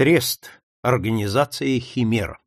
Трест. Организация Химера.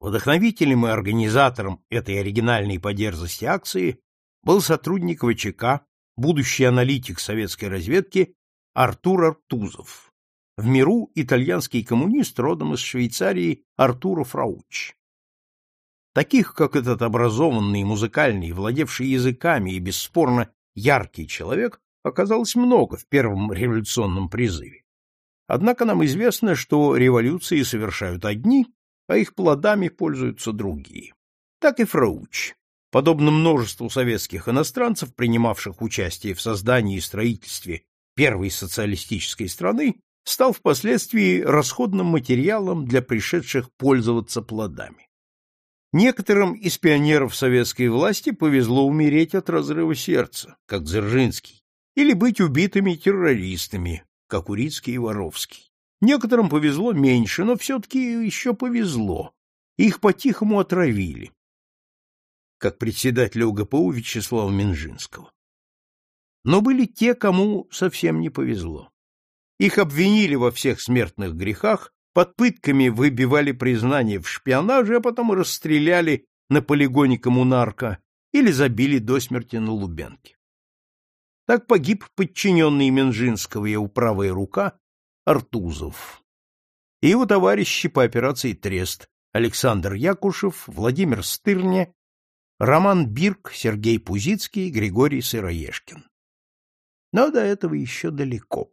Вдохновителем и организатором этой оригинальной по акции был сотрудник ВЧК, будущий аналитик советской разведки Артур Артузов. В миру итальянский коммунист родом из Швейцарии Артуро Фраучи. Таких, как этот образованный, музыкальный, владевший языками и бесспорно яркий человек, оказалось много в первом революционном призыве. Однако нам известно, что революции совершают одни, а их плодами пользуются другие. Так и Фрауч, подобно множеству советских иностранцев, принимавших участие в создании и строительстве первой социалистической страны, стал впоследствии расходным материалом для пришедших пользоваться плодами. Некоторым из пионеров советской власти повезло умереть от разрыва сердца, как Дзержинский, или быть убитыми террористами, как Урицкий и Воровский. Некоторым повезло меньше, но все-таки еще повезло. Их по-тихому отравили, как председателя УГПУ Вячеслава Минжинского. Но были те, кому совсем не повезло. Их обвинили во всех смертных грехах, под пытками выбивали признание в шпионаже, а потом расстреляли на полигоне коммунарка или забили до смерти на Лубянке. Так погиб подчиненный Менжинского его правая рука Артузов. И его товарищи по операции «Трест» Александр Якушев, Владимир Стырня, Роман Бирк, Сергей Пузицкий, Григорий Сыроежкин. Но до этого еще далеко.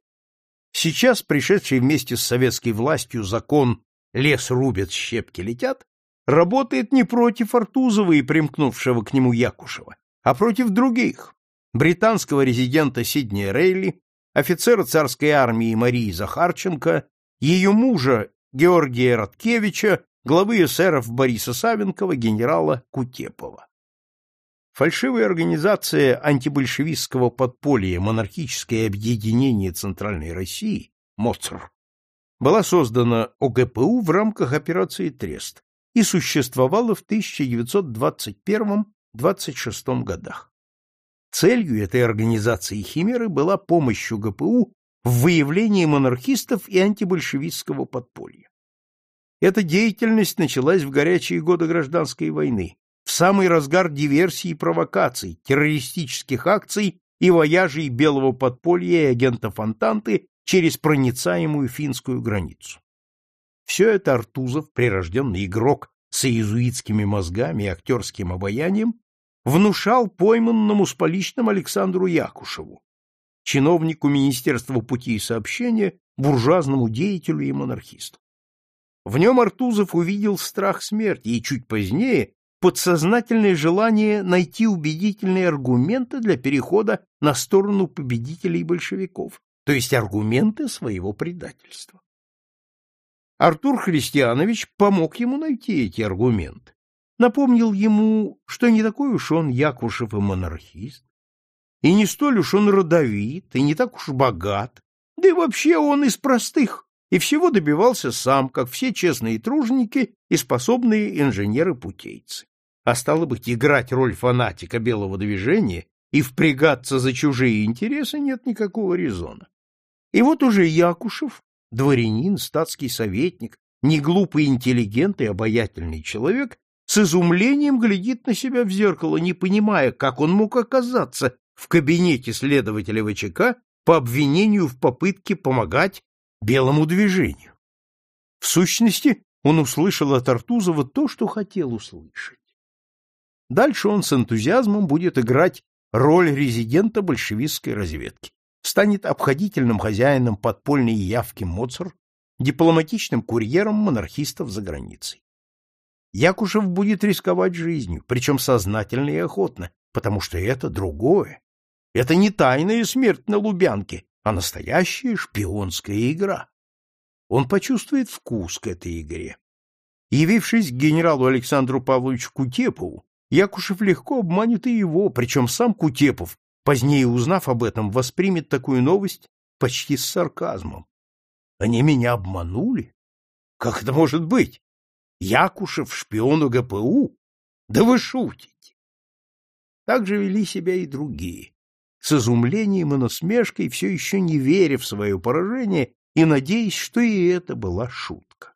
Сейчас пришедший вместе с советской властью закон «Лес рубят, щепки летят» работает не против Артузова и примкнувшего к нему Якушева, а против других, британского резидента Сиднея Рейли, офицера царской армии Марии Захарченко, ее мужа Георгия Радкевича, главы эсеров Бориса Савенкова, генерала Кутепова. Фальшивая организация антибольшевистского подполья «Монархическое объединение Центральной России» МОЦР была создана ОГПУ в рамках операции «Трест» и существовала в 1921-26 годах. Целью этой организации Химеры была помощь УГПУ в выявлении монархистов и антибольшевистского подполья. Эта деятельность началась в горячие годы гражданской войны, в самый разгар диверсий и провокаций, террористических акций и вояжей белого подполья и агентов Антанты через проницаемую финскую границу. Все это Артузов, прирожденный игрок с иезуитскими мозгами и актерским обаянием, внушал пойманному с поличным Александру Якушеву, чиновнику Министерства путей сообщения, буржуазному деятелю и монархисту. В нем Артузов увидел страх смерти и чуть позднее подсознательное желание найти убедительные аргументы для перехода на сторону победителей большевиков, то есть аргументы своего предательства. Артур Христианович помог ему найти эти аргументы напомнил ему, что не такой уж он Якушев и монархист, и не столь уж он родовит, и не так уж богат, да и вообще он из простых, и всего добивался сам, как все честные труженики и способные инженеры-путейцы. А стало быть, играть роль фанатика белого движения и впрягаться за чужие интересы нет никакого резона. И вот уже Якушев, дворянин, статский советник, неглупый интеллигент и обаятельный человек, с изумлением глядит на себя в зеркало, не понимая, как он мог оказаться в кабинете следователя ВЧК по обвинению в попытке помогать белому движению. В сущности, он услышал от Артузова то, что хотел услышать. Дальше он с энтузиазмом будет играть роль резидента большевистской разведки, станет обходительным хозяином подпольной явки Моцар, дипломатичным курьером монархистов за границей. Якушев будет рисковать жизнью, причем сознательно и охотно, потому что это другое. Это не тайная смерть на Лубянке, а настоящая шпионская игра. Он почувствует вкус к этой игре. Явившись к генералу Александру Павловичу Кутепову, Якушев легко обманет и его, причем сам Кутепов, позднее узнав об этом, воспримет такую новость почти с сарказмом. Они меня обманули? Как это может быть? Якушев шпиону ГПУ? Да вы шутите! Так же вели себя и другие, с изумлением и насмешкой, все еще не веря в свое поражение и надеясь, что и это была шутка.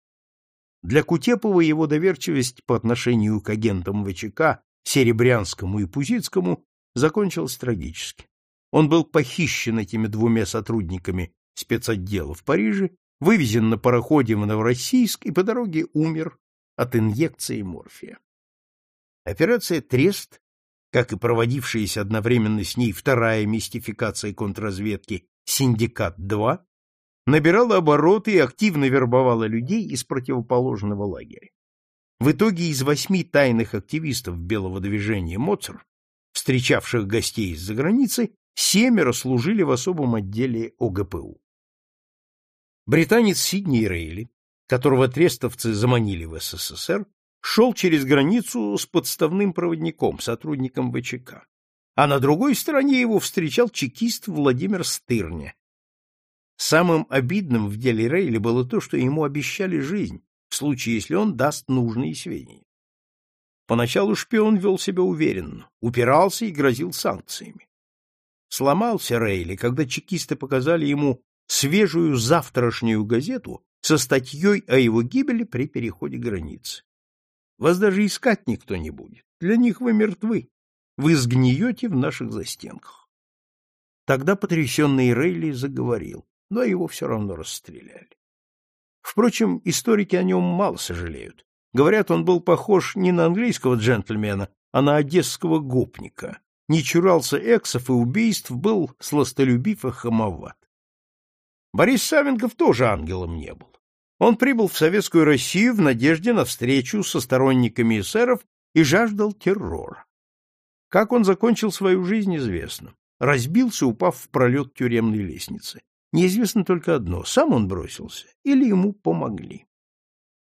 Для Кутепова его доверчивость по отношению к агентам ВЧК, Серебрянскому и Пузицкому, закончилась трагически. Он был похищен этими двумя сотрудниками спецотдела в Париже, вывезен на пароходе в Новороссийск и по дороге умер от инъекции морфия. Операция «Трест», как и проводившаяся одновременно с ней вторая мистификация контрразведки «Синдикат-2», набирала обороты и активно вербовала людей из противоположного лагеря. В итоге из восьми тайных активистов белого движения «Моцар», встречавших гостей из-за границы, семеро служили в особом отделе ОГПУ. Британец Сидни Рейли, которого трестовцы заманили в СССР, шел через границу с подставным проводником, сотрудником ВЧК. А на другой стороне его встречал чекист Владимир Стырня. Самым обидным в деле Рейли было то, что ему обещали жизнь, в случае, если он даст нужные сведения. Поначалу шпион вел себя уверенно, упирался и грозил санкциями. Сломался Рейли, когда чекисты показали ему свежую завтрашнюю газету со статьей о его гибели при переходе границы. Вас даже искать никто не будет. Для них вы мертвы. Вы сгниете в наших застенках. Тогда потрясенный Рейли заговорил, но его все равно расстреляли. Впрочем, историки о нем мало сожалеют. Говорят, он был похож не на английского джентльмена, а на одесского гопника, не чурался эксов и убийств, был сластолюбив и хамоват. Борис Савенков тоже ангелом не был. Он прибыл в Советскую Россию в надежде на встречу со сторонниками эсеров и жаждал террора. Как он закончил свою жизнь, известно. Разбился, упав в пролет тюремной лестницы. Неизвестно только одно — сам он бросился или ему помогли.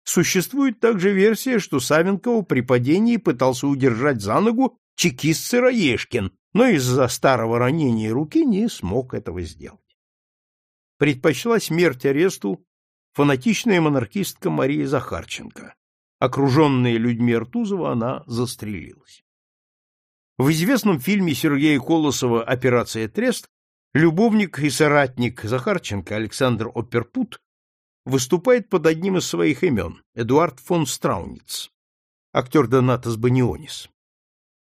Существует также версия, что Савенкова при падении пытался удержать за ногу чекист Сыроежкин, но из-за старого ранения руки не смог этого сделать. Предпочла смерть аресту фанатичная монархистка Мария Захарченко. Окруженная людьми Артузова, она застрелилась. В известном фильме Сергея Колосова «Операция Трест» любовник и соратник Захарченко Александр Оперпут выступает под одним из своих имен – Эдуард фон Страуниц, актер Донатас Банионис.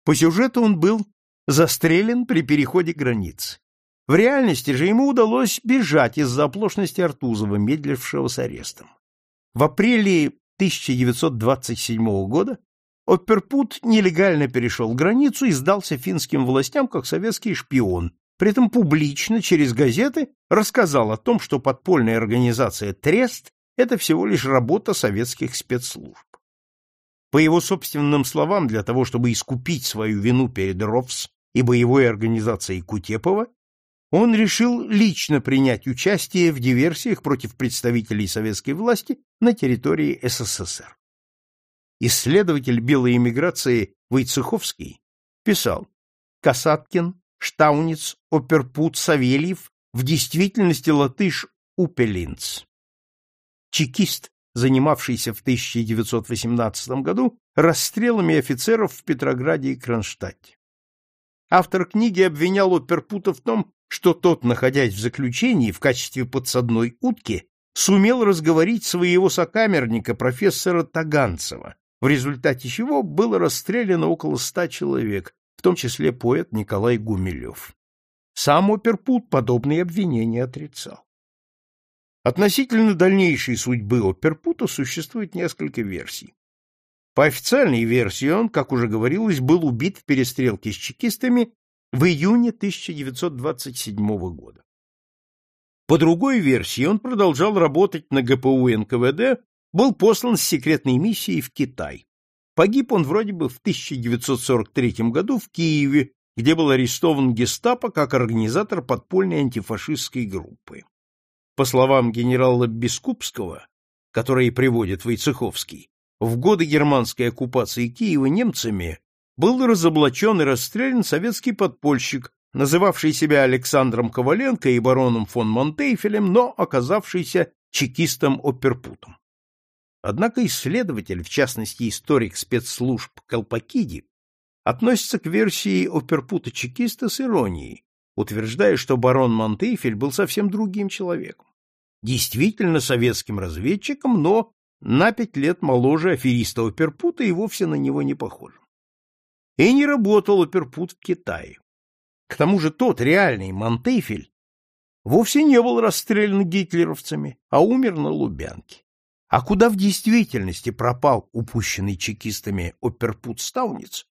По сюжету он был застрелен при переходе границы. В реальности же ему удалось бежать из-за оплошности Артузова, медлившего с арестом. В апреле 1927 года Оперпут нелегально перешел границу и сдался финским властям как советский шпион, при этом публично через газеты рассказал о том, что подпольная организация «Трест» — это всего лишь работа советских спецслужб. По его собственным словам, для того, чтобы искупить свою вину перед РОВС и боевой организацией Кутепова, он решил лично принять участие в диверсиях против представителей советской власти на территории СССР. Исследователь белой эмиграции Войцеховский писал, Касаткин, Штауниц, Оперпут, Савельев в действительности латыш Упелинц. Чекист, занимавшийся в 1918 году расстрелами офицеров в Петрограде и Кронштадте. Автор книги обвинял Оперпута в том, что тот, находясь в заключении в качестве подсадной утки, сумел разговорить своего сокамерника профессора Таганцева, в результате чего было расстреляно около ста человек, в том числе поэт Николай Гумилев. Сам Оперпут подобные обвинения отрицал. Относительно дальнейшей судьбы Оперпута существует несколько версий. По официальной версии он, как уже говорилось, был убит в перестрелке с чекистами в июне 1927 года. По другой версии, он продолжал работать на ГПУ НКВД, был послан с секретной миссией в Китай. Погиб он вроде бы в 1943 году в Киеве, где был арестован гестапо как организатор подпольной антифашистской группы. По словам генерала Бескупского, который приводит Войцеховский, в годы германской оккупации Киева немцами был разоблачен и расстрелян советский подпольщик, называвший себя Александром Коваленко и бароном фон Монтейфелем, но оказавшийся чекистом-оперпутом. Однако исследователь, в частности историк спецслужб Колпакиди, относится к версии оперпута-чекиста с иронией, утверждая, что барон Монтейфель был совсем другим человеком. действительно советским разведчиком, но на пять лет моложе афериста Оперпута и вовсе на него не похожим. И не работал Оперпут в Китае. К тому же тот реальный Монтефель вовсе не был расстрелян гитлеровцами, а умер на Лубянке. А куда в действительности пропал упущенный чекистами Оперпут Стауниц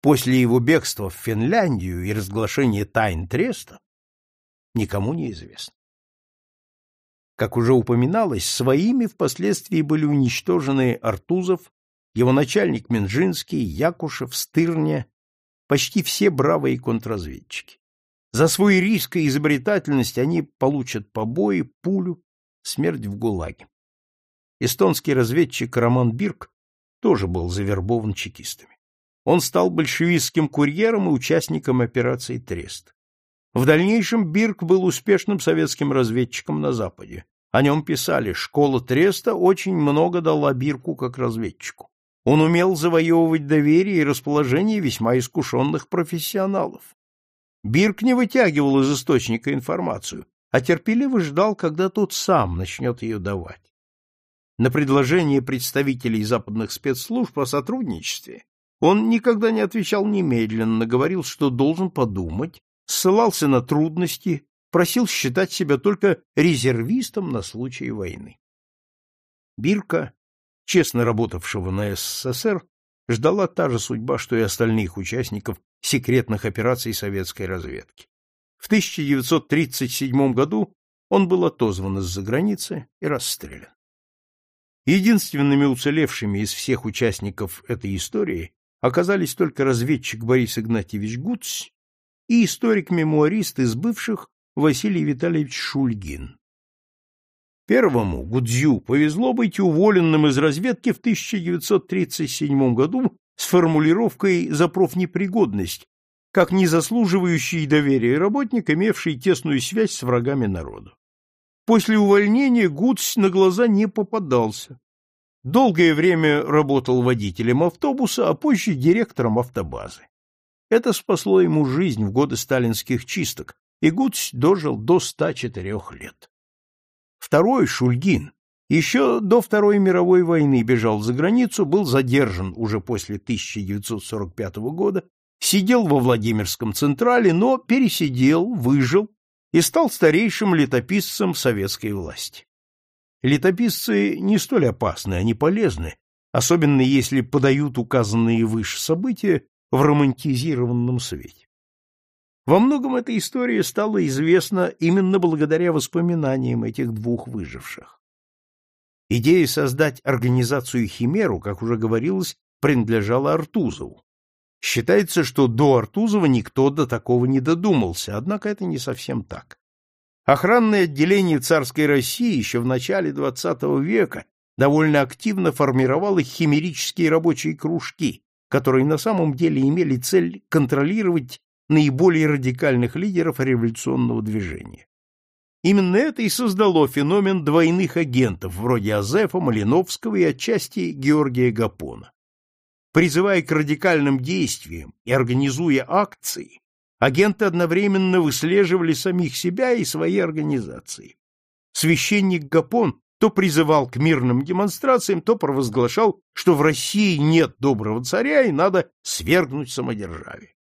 после его бегства в Финляндию и разглашения тайн Треста, никому не известно. Как уже упоминалось, своими впоследствии были уничтожены Артузов, его начальник Минжинский, Якушев, Стырня, почти все бравые контрразведчики. За свой риск и изобретательность они получат побои, пулю, смерть в ГУЛАГе. Эстонский разведчик Роман Бирк тоже был завербован чекистами. Он стал большевистским курьером и участником операции «Трест». В дальнейшем Бирк был успешным советским разведчиком на Западе. О нем писали, школа Треста очень много дала Бирку как разведчику. Он умел завоевывать доверие и расположение весьма искушенных профессионалов. Бирк не вытягивал из источника информацию, а терпеливо ждал, когда тот сам начнет ее давать. На предложение представителей западных спецслужб о сотрудничестве он никогда не отвечал немедленно, говорил, что должен подумать, ссылался на трудности, просил считать себя только резервистом на случай войны. Бирка, честно работавшего на СССР, ждала та же судьба, что и остальных участников секретных операций советской разведки. В 1937 году он был отозван из-за границы и расстрелян. Единственными уцелевшими из всех участников этой истории оказались только разведчик Борис Игнатьевич Гуц и историк-мемуарист из бывших Василий Витальевич Шульгин. Первому, Гудзю, повезло быть уволенным из разведки в 1937 году с формулировкой «за профнепригодность», как незаслуживающий доверия работник, имевший тесную связь с врагами народа. После увольнения Гудс на глаза не попадался. Долгое время работал водителем автобуса, а позже директором автобазы. Это спасло ему жизнь в годы сталинских чисток, и Гудс дожил до 104 лет. Второй, Шульгин, еще до Второй мировой войны бежал за границу, был задержан уже после 1945 года, сидел во Владимирском Централе, но пересидел, выжил и стал старейшим летописцем советской власти. Летописцы не столь опасны, они полезны, особенно если подают указанные выше события в романтизированном свете. Во многом эта история стала известна именно благодаря воспоминаниям этих двух выживших. Идея создать организацию Химеру, как уже говорилось, принадлежала Артузову. Считается, что до Артузова никто до такого не додумался, однако это не совсем так. Охранное отделение царской России еще в начале XX века довольно активно формировало химерические рабочие кружки, которые на самом деле имели цель контролировать наиболее радикальных лидеров революционного движения. Именно это и создало феномен двойных агентов, вроде Азефа, Малиновского и отчасти Георгия Гапона. Призывая к радикальным действиям и организуя акции, агенты одновременно выслеживали самих себя и свои организации. Священник Гапон то призывал к мирным демонстрациям, то провозглашал, что в России нет доброго царя и надо свергнуть самодержавие.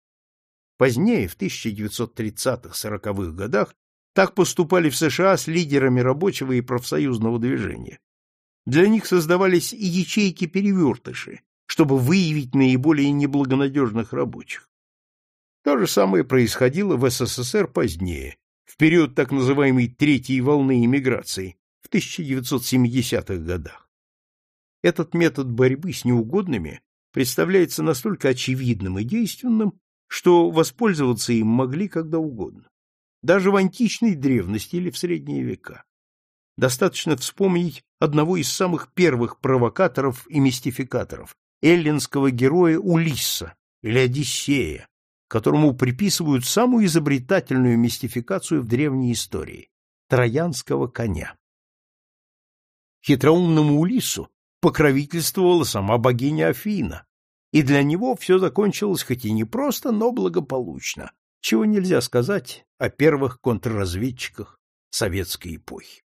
Позднее, в 1930-40-х годах, так поступали в США с лидерами рабочего и профсоюзного движения. Для них создавались и ячейки-перевертыши, чтобы выявить наиболее неблагонадежных рабочих. То же самое происходило в СССР позднее, в период так называемой третьей волны иммиграции в 1970-х годах. Этот метод борьбы с неугодными представляется настолько очевидным и действенным, что воспользоваться им могли когда угодно, даже в античной древности или в средние века. Достаточно вспомнить одного из самых первых провокаторов и мистификаторов, эллинского героя Улисса или Одиссея, которому приписывают самую изобретательную мистификацию в древней истории — троянского коня. Хитроумному Улиссу покровительствовала сама богиня Афина, и для него все закончилось хоть и непросто, но благополучно, чего нельзя сказать о первых контрразведчиках советской эпохи.